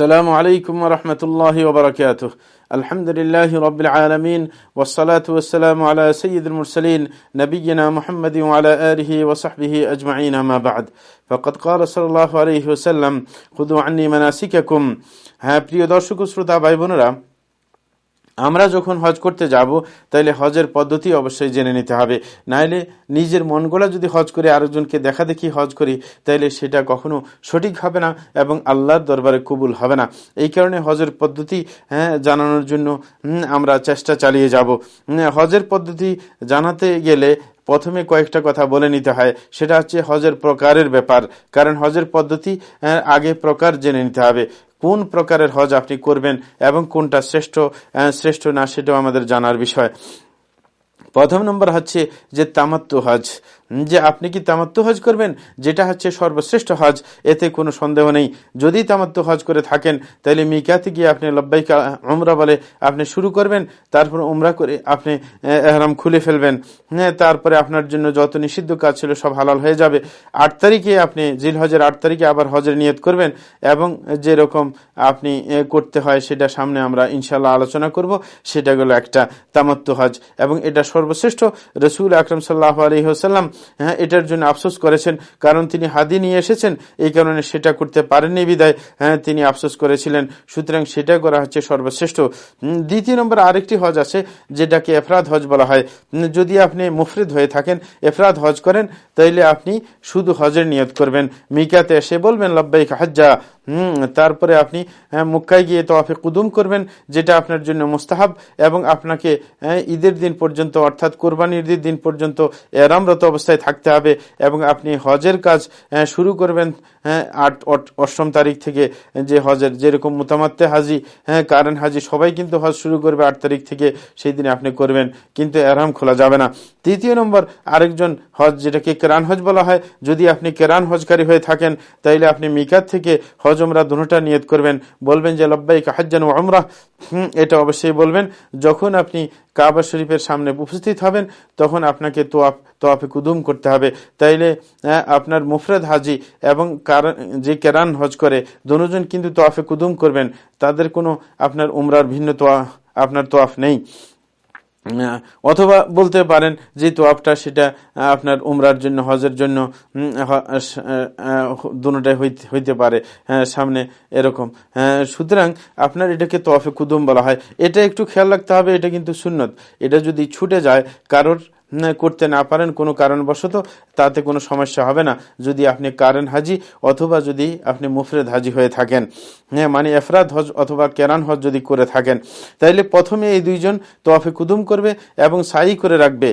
السلام عليكم ورحمة الله وبركاته الحمد لله رب العالمين والصلاة والسلام على سيد المرسلين نبينا محمد وعلى آله وصحبه أجمعين ما بعد فقد قال صلى الله عليه وسلم خذوا عني مناسككم ها প্রিয় দর্শক শ্রোতা ভাই বোনেরা আমরা যখন হজ করতে যাব, তাইলে হজের পদ্ধতি অবশ্যই জেনে নিতে হবে। নাইলে নিজের মন গোলা যদি হজ করে আরেকজনকে দেখা দেখি হজ করি, তাইলে সেটা কখনো সঠিক হবে না এবং আল্লাহর দরবারে কবুল হবে না। এই কারণে হজের পদ্ধতি হ্যাঁ জানানোর জন্য আমরা চেষ্টা চালিয়ে যাব। হজের পদ্ধতি জানাতে গেলে প্রথমে কয়েকটা কথা বলে নিতে হয়। সেটা হচ্ছে হজের প্রকারের ব্যাপার। কারণ হজের পদ্ধতি আগে প্রকার জেনে নিতে হবে। কোন প্রকারের হজ আপনি করবেন এবং কোনটা শ্রেষ্ঠ শ্রেষ্ঠ না, সেটাও আমাদের জানার বিষয়। প্রথম নম্বর হচ্ছে যে তামাত্ম হজ। যে আপনি কি তামাত্ম হজ করবেন? যেটা হচ্ছে সর্বশ্রেষ্ঠ হজ। এতে কোনো সন্দেহ নেই। যদি তামাত্ম হজ করে থাকেন, তাহলে মিকাতে গিয়ে আপনি লব্বাইকা উমরা বলে আপনি শুরু করবেন। তারপর উমরা করে আপনি এহরাম খুলে ফেলবেন। হ্যাঁ তারপরে আপনার জন্য যত নিষিদ্ধ কাজ ছিল সব হালাল হয়ে যাবে। আট তারিখে আপনি জিল হজের আট তারিখে আবার হজের নিয়ত করবেন এবং যেরকম আপনি করতে হয় সেটা সামনে আমরা ইনশাল্লাহ আলোচনা করব। সেটা গেল একটা তামাত্ম হজ। এবং এটা সর্বশ্রেষ্ঠ। রসুল আকরম সাল্লাহ আলহিহসাল্লাম হ্যাঁ এটার জন্য আফসোস করেছেন। কারণ তিনি হাদি নিয়ে এসেছেন এই কারণে সেটা করতে পারেননি বিদায়। হ্যাঁ তিনি আফসোস করেছিলেন। সুতরাং সেটা করা হচ্ছে সর্বশ্রেষ্ঠ। দ্বিতীয় নম্বর আরেকটি হজ আছে যেটাকে এফরাদ হজ বলা হয়। যদি আপনি মুফরিদ হয়ে থাকেন এফরাদ হজ করেন তাইলে আপনি শুধু হজের নিয়ত করবেন। মিকাতে এসে বলবেন লব্বাইক হাজ্জা। হুম তারপরে আপনি হ্যাঁ, মুক্কায় গিয়ে তোয়াফে কুদুম করবেন যেটা আপনার জন্য মুস্তাহাব এবং আপনাকে হ্যাঁ, ঈদের দিন পর্যন্ত অর্থাৎ কোরবানির দিন পর্যন্ত এরামরত অবস্থায় থাকতে হবে এবং আপনি হজের কাজ শুরু করবেন আট অষ্টম তারিখ থেকে, যে হজের যেরকম মোতামাত্তে হাজি হ্যাঁ কারণ হাজি সবাই কিন্তু হজ শুরু করবে আট তারিখ থেকে, সেই দিনে আপনি করবেন, কিন্তু এরাম খোলা যাবে না। তৃতীয় নম্বর, আরেকজন হজ, যেটাকে কেরান হজ বলা হয়, যদি আপনি কেরান হজকারী হয়ে থাকেন, তাইলে আপনি মিকাত থেকে হজ আমরা দুটা নিয়ত করবেন। বলবেন যে লব্বাই কাহাজ্জান আমরা এটা অবশ্যই বলবেন। যখন আপনি কাবা শরীফের সামনে উপস্থিত হবেন, তখন আপনাকে তোয়াফ, তোয়াফে কুদুম করতে হবে। তাইলে আপনার মুফরাদ হাজি এবং যে কেরান হজ করে, দুজন কিন্তু তোয়াফে কুদুম করবেন। তাদের কোনো আপনার উমরার ভিন্ন তোয়া, আপনার তোয়াফ নেই। অথবা বলতে পারেন যে তোয়াবটা সেটা আপনার উমরার জন্য, হজের জন্য দুটাই হইতে পারে সামনে এরকম। সুতরাং আপনার এটাকে তোয়াফে কুদুম বলা হয়। এটা একটু খেয়াল রাখতে হবে, এটা কিন্তু সুন্নত। এটা যদি ছুটে যায়, কারোর করতে না পারেন, কোনো কারণবশত তাতে কোনো সমস্যা হবে না। যদি আপনি কারেন হাজি, অথবা যদি আপনি মুফরেদ হাজি হয়ে থাকেন। হ্যাঁ মানে এফরাদ হজ অথবা কেরান হজ যদি করে থাকেন, তাইলে প্রথমে এই দুইজন তোয়াফে কুদুম করবে এবং সাই করে রাখবে।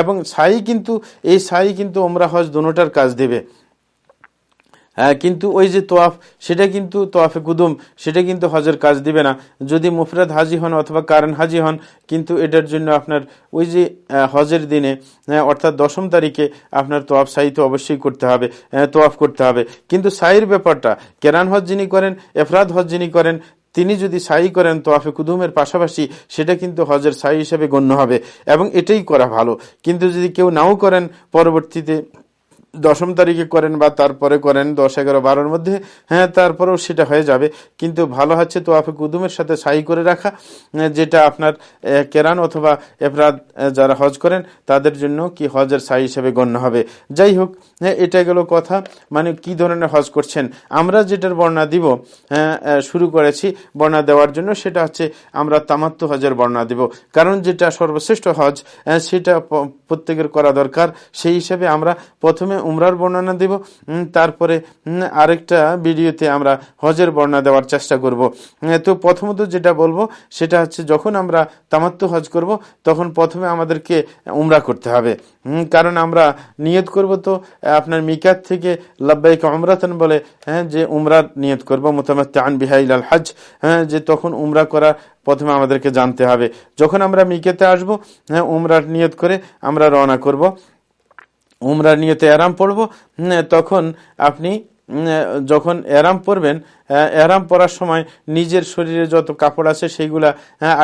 এবং সাই কিন্তু, এই সাই কিন্তু ওমরা হজ দুটার কাজ দেবে। হ্যাঁ কিন্তু ওই যে তোয়াফ, সেটা কিন্তু তোয়াফে কুদুম, সেটা কিন্তু হজের কাজ দিবে না। যদি মুফরাদ হাজি হন অথবা কারণ হাজি হন, কিন্তু এটার জন্য আপনার ওই যে হজের দিনে অর্থাৎ দশম তারিখে আপনার তোয়াফ সাই তো অবশ্যই করতে হবে তোয়াফ করতে হবে। কিন্তু সাইয়ের ব্যাপারটা, কেরান হজ যিনি করেন, এফরাদ হজ যিনি করেন, তিনি যদি সাই করেন তোয়াফে কুদুমের পাশাপাশি, সেটা কিন্তু হজের সাই হিসেবে গণ্য হবে। এবং এটাই করা ভালো। কিন্তু যদি কেউ নাও করেন, পরবর্তীতে দশম তারিখে করেন বা তারপরে করেন দশ, এগারো, বারোর মধ্যে হ্যাঁ তারপরেও সেটা হয়ে যাবে। কিন্তু ভালো হচ্ছে তো আপে কুদুমের সাথে সাই করে রাখা যেটা আপনার কেরান অথবা এফরাদ যারা হজ করেন, তাদের জন্য কি হজের সাই হিসেবে গণ্য হবে। যাই হোক হ্যাঁ এটা গেল কথা মানে কি ধরনের হজ করছেন? আমরা যেটার বর্ণনা দিব হ্যাঁ শুরু করেছি বর্ণনা দেওয়ার জন্য, সেটা হচ্ছে আমরা তামাত্ম হজের বর্ণনা দিব। কারণ যেটা সর্বশ্রেষ্ঠ হজ সেটা প্রত্যেকের করা দরকার। সেই হিসেবে আমরা প্রথমে উমরার বর্ণনা দেব। তারপরে আরেকটা ভিডিওতে আমরা হজের বর্ণনা দেওয়ার চেষ্টা করব। তো প্রথমত যেটা বলব, সেটা হচ্ছে যখন আমরা তামাত্ম হজ করব, তখন প্রথমে আমাদেরকে উমরা করতে হবে। কারণ আমরা নিয়ত করব তো, আপনার মিকাত থেকে লব্বাইক অমরাতন বলে হ্যাঁ যে উমরার নিয়ত করব মোতামাত আন বিহাইল আল হজ হ্যাঁ যে তখন উমরা করা প্রথমে আমাদেরকে জানতে হবে। যখন আমরা মিকেতে আসব হ্যাঁ উমরার নিয়ত করে আমরা রওনা করব। উমরা নিয়ে তো অ্যারাম পড়ব তখন আপনি যখন অ্যারাম পড়বেন এরাম পরার সময় নিজের শরীরে যত কাপড় আছে সেইগুলা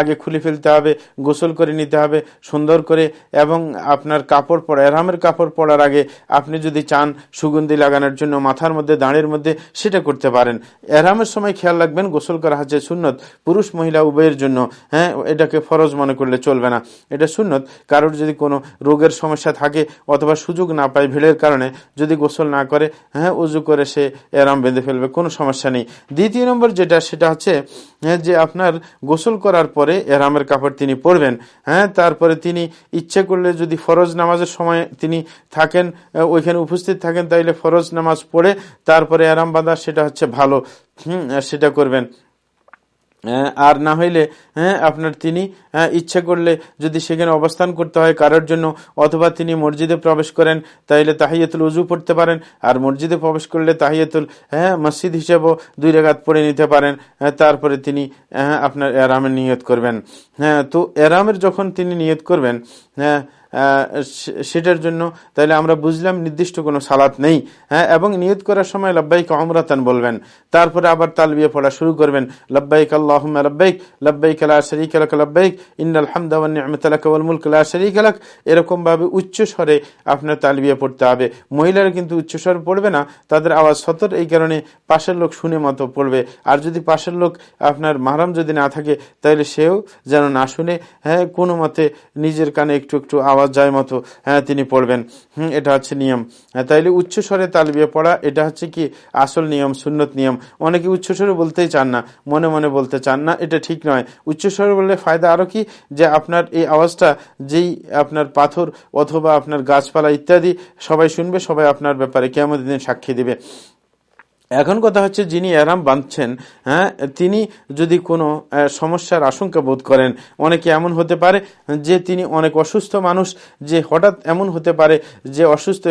আগে খুলে ফেলতে হবে, গোসল করে নিতে হবে, সুন্দর করে, এবং আপনার কাপড় পরা এরামের কাপড় পরার আগে আপনি যদি চান সুগন্ধি লাগানোর জন্য মাথার মধ্যে, দাঁড়ের মধ্যে, সেটা করতে পারেন। এরামের সময় খেয়াল রাখবেন, গোসল করা হচ্ছে সুন্নত। পুরুষ, মহিলা উভয়ের জন্য হ্যাঁ এটাকে ফরজ মনে করলে চলবে না। এটা সুন্নত। কারোর যদি কোনো রোগের সমস্যা থাকে অথবা সুযোগ না পায় ভিড়ের কারণে, যদি গোসল না করে হ্যাঁ উজু করে সে এরাম বেঁধে ফেলবে, কোনো সমস্যা নেই। দ্বিতীয় নম্বর যেটা সেটা হচ্ছে হ্যাঁ, যে আপনার গোসল করার পরে এরামের কাপড় তিনি পরবেন। হ্যাঁ তারপরে তিনি ইচ্ছে করলে যদি ফরজ নামাজের সময় তিনি থাকেন ওইখানে উপস্থিত থাকেন তাইলে ফরজ নামাজ পড়ে তারপরে এরাম বাঁধা সেটা হচ্ছে ভালো। হম সেটা করবেন। আর না হইলে হ্যাঁ আপনার তিনি ইচ্ছে করলে যদি সেখানে অবস্থান করতে হয় কারোর জন্য, অথবা তিনি মসজিদে প্রবেশ করেন, তাইলে তাহিয়াতুল উজু পড়তে পারেন, আর মসজিদে প্রবেশ করলে তাহিয়াতুল হ্যাঁ মসজিদ হিসেবেও দুই রেগাত পড়ে নিতে পারেন তারপরে তিনি হ্যাঁ আপনার এরামের নিয়ত করবেন। হ্যাঁ তো এরামের যখন তিনি নিয়ত করবেন হ্যাঁ সেটার জন্য তাহলে আমরা বুঝলাম নির্দিষ্ট কোনো সালাত নেই হ্যাঁ এবং নিয়ত করার সময় লব্বাইক অমরাতান বলবেন। তারপরে আবার তালবিয়ে পড়া শুরু করবেন। লব্বাইক আল্লাহ লব্বাইক লব্বাইক আলা শরিক আলাক লব্বাইক, ইন্নাল হামদাউল লা শরিক আলাক এরকমভাবে উচ্চ স্বরে আপনার তালবিয়ে পড়তে হবে। মহিলারা কিন্তু উচ্চ স্বরে পড়বে না, তাদের আওয়াজ সতর, এই কারণে পাশের লোক শুনে মতো পড়বে। আর যদি পাশের লোক আপনার মারাম যদি না থাকে, তাহলে সেও যেন না শুনে হ্যাঁ কোনো মতে নিজের কানে একটু একটু আওয়াজ আওয়াজ যায় মতো হ্যাঁ তিনি পড়বেন। হুম এটা হচ্ছে নিয়ম। হ্যাঁ, তাইলে উচ্চস্বরে তালবিয়ে পড়া এটা হচ্ছে কি আসল নিয়ম সুন্নত নিয়ম। অনেকে উচ্চস্বরে বলতেই চান না মনে মনে বলতে চান না এটা ঠিক নয়। উচ্চস্বরে বললে ফায়দা আরও কি? যে আপনার এই আওয়াজটা যেই আপনার পাথর অথবা আপনার গাছপালা ইত্যাদি সবাই শুনবে সবাই আপনার ব্যাপারে কেমন দিন সাক্ষী দিবে। এখন কথা হচ্ছে যিনি এরাম বাঁধছেন হ্যাঁ তিনি যদি কোনো সমস্যার আশঙ্কা বোধ করেন, অনেকে এমন হতে পারে যে তিনি অনেক অসুস্থ মানুষ, যে হঠাৎ এমন হতে পারে যে অসুস্থ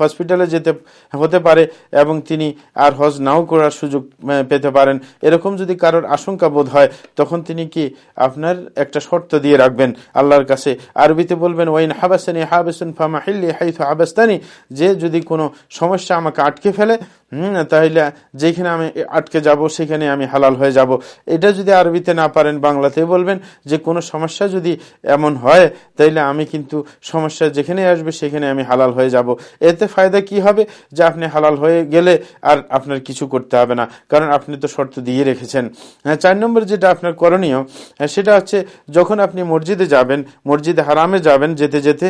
হসপিটালে যেতে হতে পারে এবং তিনি আর হজ নাও করার সুযোগ পেতে পারেন। এরকম যদি কারোর আশঙ্কা বোধ হয়, তখন তিনি কি আপনার একটা শর্ত দিয়ে রাখবেন আল্লাহর কাছে? আরবিতে বলবেন, ওয়াইন হাবাসানি হাবাসুন ফামা হিল্লি হাইথ হাবাস্তানি যে যদি কোনো সমস্যা আমাকে আটকে ফেলে হম, তাহলে যেখানে আমি আটকে যাব, সেখানে আমি হালাল হয়ে যাব। এটা যদি আরবিতে না পারেন বাংলাতে বলবেন যে কোনো সমস্যা যদি এমন হয় তাইলে আমি কিন্তু সমস্যা যেখানে আসবে, সেখানে আমি হালাল হয়ে যাব। এতে ফায়দা কি হবে? যে আপনি হালাল হয়ে গেলে আর আপনার কিছু করতে হবে না, কারণ আপনি তো শর্ত দিয়ে রেখেছেন। হ্যাঁ চার নম্বর যেটা আপনার করণীয় সেটা হচ্ছে যখন আপনি মসজিদে যাবেন, মসজিদে হারামে যাবেন, যেতে যেতে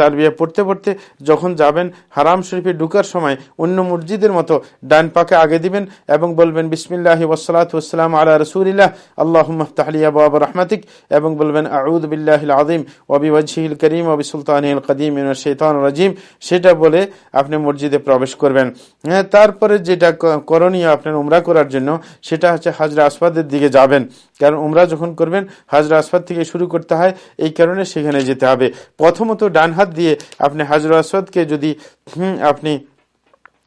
তার বিয়ে পড়তে পড়তে, যখন যাবেন হারাম শরীফে ঢুকার সময় অন্য মসজিদের মতো ডান পাকে আগে দিবেন এবং বলবেন, বিসমিল্লাহ ওসালাতাম আল্লাহ রসুলিল্লাহ আল্লাহ বাবা রহমাতিক এবং বলবেন আউদ বিল্লাহ আজিম ওবি ওয়াজিল করিম ওবি সুলতান কদিম শেতান রাজিম সেটা বলে আপনি মসজিদে প্রবেশ করবেন। হ্যাঁ তারপরে যেটা করণীয় আপনার উমরা করার জন্য, সেটা হচ্ছে হাজরা আসফাদের দিকে যাবেন। কারণ উমরা যখন করবেন, হাজরা আসফাদ থেকে শুরু করতে হয়, এই কারণে সেখানে যেতে হবে। প্রথমত ডান হাত দিয়ে আপনি হাজরা আসফাদকে যদি আপনি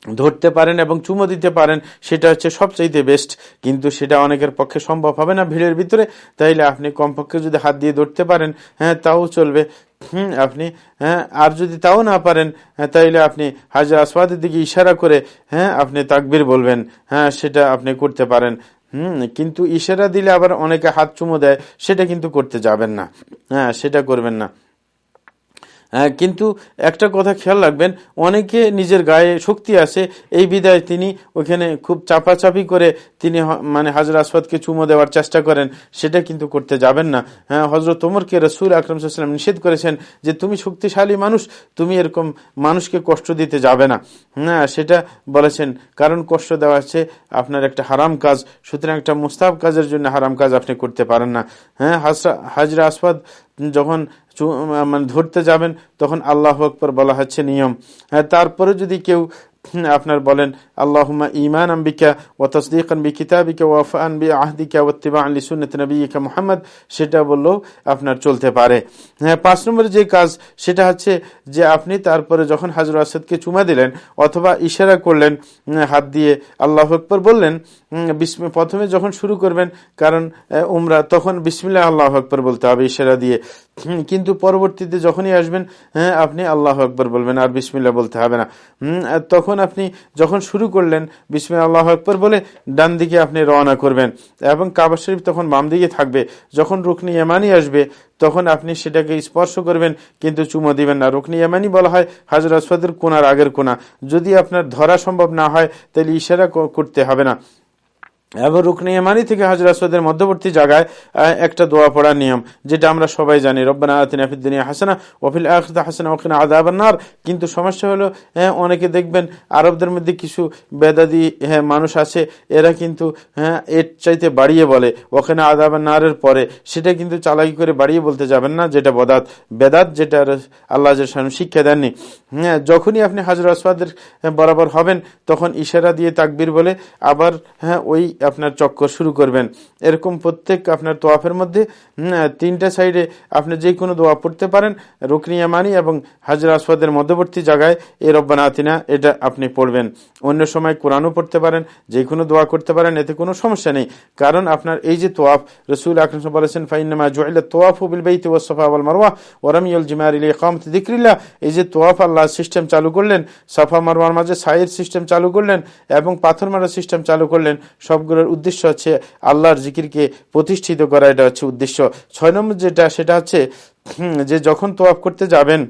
ধরতে পারেন এবং চুমো দিতে পারেন, সেটা হচ্ছে সবচাইতে বেস্ট কিন্তু সেটা অনেকের পক্ষে সম্ভব হবে না ভিড়ের ভিতরে। তাইলে আপনি কমপক্ষে যদি হাত দিয়ে ধরতে পারেন হ্যাঁ তাও চলবে। হুম, আপনি হ্যাঁ আর যদি তাও না পারেন হ্যাঁ তাইলে আপনি হাজার আসবাদের দিকে ইশারা করে হ্যাঁ আপনি তাকবির বলবেন। হ্যাঁ সেটা আপনি করতে পারেন। হুম, কিন্তু ইশারা দিলে আবার অনেকে হাত চুমো দেয়, সেটা কিন্তু করতে যাবেন না। হ্যাঁ সেটা করবেন না। কিন্তু একটা কথা খেয়াল রাখবেন, অনেকে নিজের গায়ে শক্তি আছে, এই বিদায় তিনি ওখানে খুব চাপাচাপি করে তিনি মানে হাজর আসফাদকে চুমো দেওয়ার চেষ্টা করেন, সেটা কিন্তু করতে যাবেন না। হ্যাঁ হজরত তোমরকে রসুল আকরম সাল্লাম নিষেধ করেছেন যে তুমি শক্তিশালী মানুষ, তুমি এরকম মানুষকে কষ্ট দিতে যাবে না। হ্যাঁ সেটা বলেছেন, কারণ কষ্ট দেওয়া হচ্ছে আপনার একটা হারাম কাজ, সুতরাং একটা মুস্তাব কাজের জন্য হারাম কাজ আপনি করতে পারেন না। হ্যাঁ হাজরা আসফাদ যখন মানে ধরতে যাবেন তখন আল্লাহ আকবর বলা হচ্ছে নিয়ম। হ্যাঁ, তারপরে যদি কেউ আপনার বলেন আল্লাহমা ইমান আম্বিকা ও তসদিকান বি কিতাবিকা ওয়াফান বি আহদিকা ওত্তিবা আলী সুন্নত নবীকা মোহাম্মদ। সেটা বললেও আপনার চলতে পারে। হ্যাঁ পাঁচ নম্বরের যে কাজ, সেটা হচ্ছে যে আপনি তারপরে যখন হাজর আসাদকে চুমা দিলেন অথবা ইশারা করলেন হাত দিয়ে আল্লাহ আকবর বললেন প্রথমে যখন শুরু করবেন, কারণ উমরা, তখন বিসমিল্লা আল্লাহ আকবর বলতে হবে ইশারা দিয়ে। কিন্তু পরবর্তীতে যখনই আসবেন হ্যাঁ আপনি আল্লাহ আকবর বলবেন, আর বিসমিল্লা বলতে হবে না। তখন আপনি যখন শুরু করলেন বিসমিল আল্লাহ আকবর বলে ডান দিকে আপনি রওনা করবেন এবং কাবা শরীফ তখন বাম দিকে থাকবে। যখন রুকনি এমানি আসবে, তখন আপনি সেটাকে স্পর্শ করবেন, কিন্তু চুমো দিবেন না। রুকনি এমানি বলা হয় হাজর আসফাদের কোনার আগের কোনা। যদি আপনার ধরা সম্ভব না হয়, তাহলে ইশারা করতে হবে না। এবং রুকনি থেকে হাজর আসওয়াদের মধ্যবর্তী জায়গায় একটা দোয়া পড়ার নিয়ম, যেটা আমরা সবাই জানি, রব্বানা আতিনা হাসানা ওফিল আখতা হাসানা ওখানে আদাবান্নার কিন্তু সমস্যা হলো হ্যাঁ অনেকে দেখবেন আরবদের মধ্যে কিছু বেদাদি হ্যাঁ মানুষ আছে, এরা কিন্তু হ্যাঁ এর চাইতে বাড়িয়ে বলে ওখানে আদাবান্নারের পরে। সেটা কিন্তু চালাকি করে বাড়িয়ে বলতে যাবেন না, যেটা বদাত। বেদাত যেটা আল্লাহ শিক্ষা দেননি। হ্যাঁ যখনই আপনি হাজর আসওয়াদের বরাবর হবেন, তখন ইশারা দিয়ে তাকবির বলে, আবার হ্যাঁ ওই আপনার চক্কর শুরু করবেন। এরকম প্রত্যেক আপনার তোয়াফের মধ্যে তিনটা সাইডে আপনি যে কোনো দোয়া পড়তে পারেন রুকনিয়ামানি এবং হাজরা আসফাদের মধ্যবর্তী জায়গায় এই রব্বানা আতিনা, এটা আপনি পড়বেন। অন্য সময় কোরআনও পড়তে পারেন, যে কোনো দোয়া করতে পারেন, এতে কোনো সমস্যা নেই। কারণ আপনার এই যে তোয়াফ, রসুল আকরম বলেছেন ফাইনামা জুয়াইলা তোয়াফ বিল বেইতে ওসফা আল মারওয়া ওরামিউল জিমার ইলি কামত দিক্রিল্লা এই যে তোয়াফ আল্লাহ সিস্টেম চালু করলেন, সাফা মারওয়ার মাঝে সাইয়ের সিস্টেম চালু করলেন এবং পাথর মারার সিস্টেম চালু করলেন সব সবগুলোর উদ্দেশ্য হচ্ছে আল্লাহর জিকিরকে প্রতিষ্ঠিত করা, এটা হচ্ছে উদ্দেশ্য। ছয় নম্বর যেটা, সেটা হচ্ছে যে যখন তোয়াফ করতে যাবেন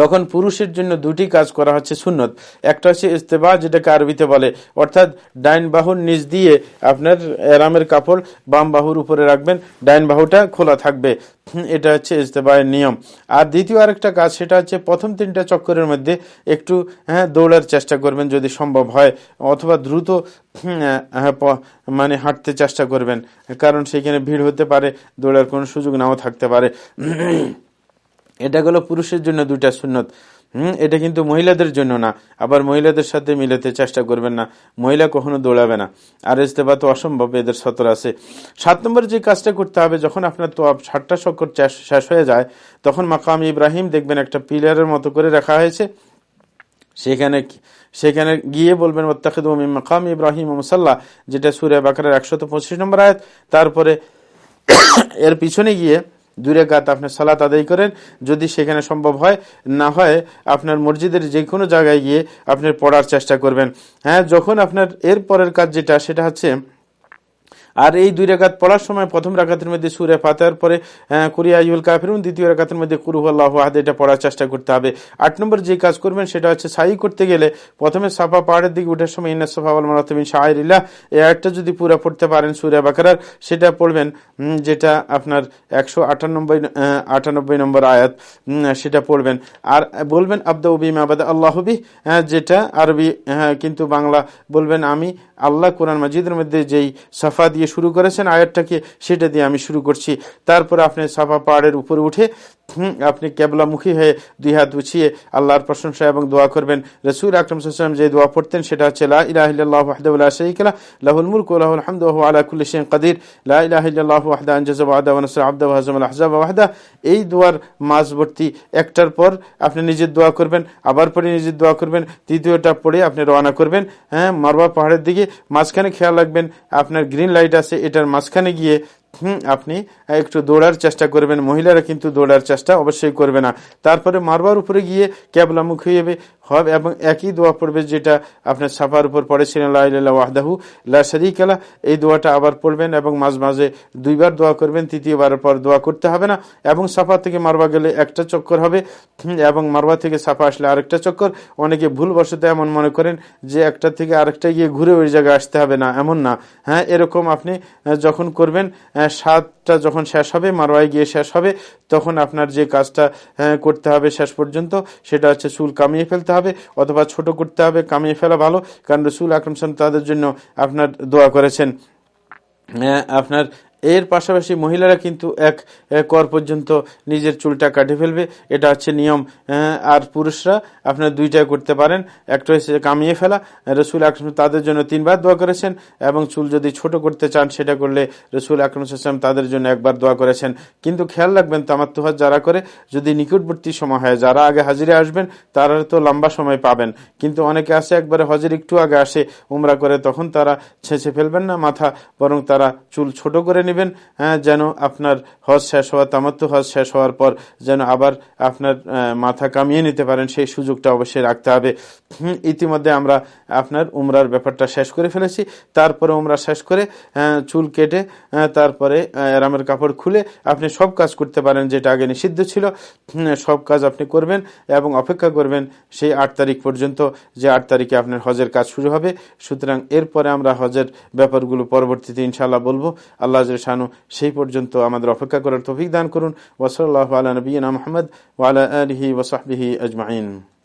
তখন পুরুষের জন্য দুটি কাজ করা হচ্ছে সুন্নত। একটা হচ্ছে ইস্তেবা যেটাকে আরবিতে বলে। অর্থাৎ ডাইন বাহুর নিচ দিয়ে আপনার এরামের কাপড় বাম বাহুর উপরে রাখবেন ডাইন বাহুটা খোলা থাকবে। এটা হচ্ছে ইস্তেবায়ের নিয়ম। আর দ্বিতীয় আরেকটা কাজ সেটা হচ্ছে প্রথম তিনটা চক্করের মধ্যে একটু হ্যাঁ দৌড়ার চেষ্টা করবেন যদি সম্ভব হয় অথবা দ্রুত হ্যাঁ, মানে হাঁটতে চেষ্টা করবেন। কারণ সেখানে ভিড় হতে পারে দৌড়ার কোনো সুযোগ নাও থাকতে পারে। এটা গেল পুরুষের জন্য দুইটা সুন্নত। হম, এটা কিন্তু মহিলাদের জন্য না। আবার মহিলাদের সাথে মিলাতে চেষ্টা করবেন না। মহিলা কখনো দৌড়াবে না। আর ইস্তেফা তো অসম্ভব, এদের সতর আছে। সাত নম্বর যে কাজটা করতে হবে, যখন আপনার তো ষাটটা শক্কর শেষ হয়ে যায়, তখন মাকাম ইব্রাহিম দেখবেন একটা পিলারের মতো করে রাখা হয়েছে। সেখানে সেখানে গিয়ে বলবেন মাকাম ইব্রাহিম মুসাল্লাহ যেটা সুরে বাকারের একশত পঁচিশ নম্বর আয়াত। তারপরে এর পিছনে গিয়ে দূরে গাত আপনার সালাত আদায় করেন, যদি সেখানে সম্ভব হয়, না হয় আপনার মসজিদের যে কোনো জায়গায় গিয়ে আপনার পড়ার চেষ্টা করবেন। হ্যাঁ যখন আপনার এর পরের কাজ যেটা, সেটা হচ্ছে আর এই দুই রেখাত পড়ার সময় প্রথম রাখাতের মধ্যে সুরে ফাতার পরে কুরিয়া ইউল কাফিরুন, দ্বিতীয় রেখাতের মধ্যে কুরু আল্লাহ আহাদ, এটা পড়ার চেষ্টা করতে হবে। আট নম্বর যে কাজ করবেন সেটা হচ্ছে সাই করতে গেলে প্রথমে সাফা পাহাড়ের দিকে উঠার সময় ইন্না সফা মারাতমিন শাহরিল্লাহ এই আটটা যদি পুরো পড়তে পারেন সুরে বাকার সেটা পড়বেন যেটা আপনার একশো আটানব্বই আটানব্বই নম্বর আয়াত সেটা পড়বেন। আর বলবেন আব্দা উবিম আবাদ আল্লাহবি যেটা আরবি কিন্তু বাংলা বলবেন আমি, আল্লাহ কোরআন মাজিদের মধ্যে যেই সাফা দিয়ে শুরু করেছেন, আয়াতটাকে সেটা দিয়ে আমি শুরু করছি। তারপর আপনি সাফা পাহাড়ের উপরে উঠে আপনি কেবলামুখী হয়ে দুই হাত উছিয়ে আল্লাহর প্রশংসা এবং দোয়া করবেন। রসুল আকরম সাল্লাম যে দোয়া পড়তেন সেটা হচ্ছে লাহুল মুলক লাহুল হামদ আলা কুল্লি শাইইন কাদির। লা ইলাহা ইল্লাল্লাহু ওয়াহদা আনজাযা ওয়াদা ওয়া নাসরা আবদা ওয়া হাজামাল আহজাব ওয়াহদা এই দোয়ার মাঝবর্তী একটার পর আপনি নিজের দোয়া করবেন, আবার পরে নিজের দোয়া করবেন, তৃতীয়টা পড়ে আপনি রওনা করবেন। হ্যাঁ মারবা পাহাড়ের দিকে মাঝখানে খেয়াল রাখবেন, আপনার গ্রিন লাইট আছে এটার মাঝখানে গিয়ে আপনি একটু দৌড়ার চেষ্টা করবেন। মহিলারা কিন্তু দৌড়ার চেষ্টা অবশ্যই করবে না। তারপরে মারবার উপরে গিয়ে ক্যাবলামুখ হয়ে হবে এবং একই দোয়া পড়বে যেটা আপনার সাফার উপর পড়েছিলেন ওয়াহদাহু লা শরিকালা এই দোয়াটা আবার পড়বেন এবং মাঝ মাঝে দুইবার দোয়া করবেন, তৃতীয়বার পর দোয়া করতে হবে না। এবং সাফা থেকে মারবা গেলে একটা চক্কর হবে। এবং মারবা থেকে সাফা আসলে আরেকটা চক্কর। অনেকে ভুলবশত এমন মনে করেন যে একটা থেকে আরেকটা গিয়ে ঘুরে ওই জায়গায় আসতে হবে না। এমন না। হ্যাঁ এরকম আপনি যখন করবেন সাতটা যখন শেষ হবে, মারোয়ায় গিয়ে শেষ হবে, তখন আপনার যে কাজটা করতে হবে শেষ পর্যন্ত, সেটা হচ্ছে চুল কামিয়ে ফেলতে হবে, অথবা ছোট করতে হবে, কামিয়ে ফেলা ভালো, কারণ রসুল আকরম তাদের জন্য আপনার দোয়া করেছেন। আপনার এর পাশাপাশি মহিলারা কিন্তু এক কর পর্যন্ত নিজের চুলটা কাটে ফেলবে। এটা হচ্ছে নিয়ম আর পুরুষরা আপনার দুইটাই করতে পারেন। একটা হচ্ছে কামিয়ে ফেলা। রসুল আকরম তাদের জন্য তিনবার দোয়া করেছেন এবং চুল যদি ছোট করতে চান, সেটা করলে রসুল আকরম ইসলাম তাদের জন্য একবার দোয়া করেছেন। কিন্তু খেয়াল রাখবেন তামাত্তুহাজ যারা করে, যদি নিকটবর্তী সময় হয়, যারা আগে হাজিরে আসবেন, তারা তো লম্বা সময় পাবেন। কিন্তু অনেকে আসে একবারে হজের একটু আগে আসে, উমরা করে, তখন তারা ছেঁচে ফেলবেন না মাথা, বরং তারা চুল ছোট করে নেবেন হ্যাঁ, যেন আপনার হজ শেষ হওয়া তামাত্ম হজ শেষ হওয়ার পর যেন আবার আপনার মাথা কামিয়ে নিতে পারেন সেই সুযোগটা অবশ্যই রাখতে হবে। ইতিমধ্যে আমরা আপনার উমরার ব্যাপারটা শেষ করে ফেলেছি। তারপরে উমরা শেষ করে চুল কেটে তারপরে আরামের কাপড় খুলে আপনি সব কাজ করতে পারেন যেটা আগে নিষিদ্ধ ছিল। সব কাজ আপনি করবেন এবং অপেক্ষা করবেন সেই আট তারিখ পর্যন্ত যে আট তারিখে আপনার হজের কাজ শুরু হবে। সুতরাং এরপরে আমরা হজের ব্যাপারগুলো পরবর্তীতে ইনশাল্লাহ বলব। আল্লাহ শানু সেই পর্যন্ত আমাদের অপেক্ষা করার তফিক দান করুন। ওসল আল্লাহ আলা নবীনা মোহাম্মদ ওয়ালা আলহি ওসাহবিহি আজমাইন।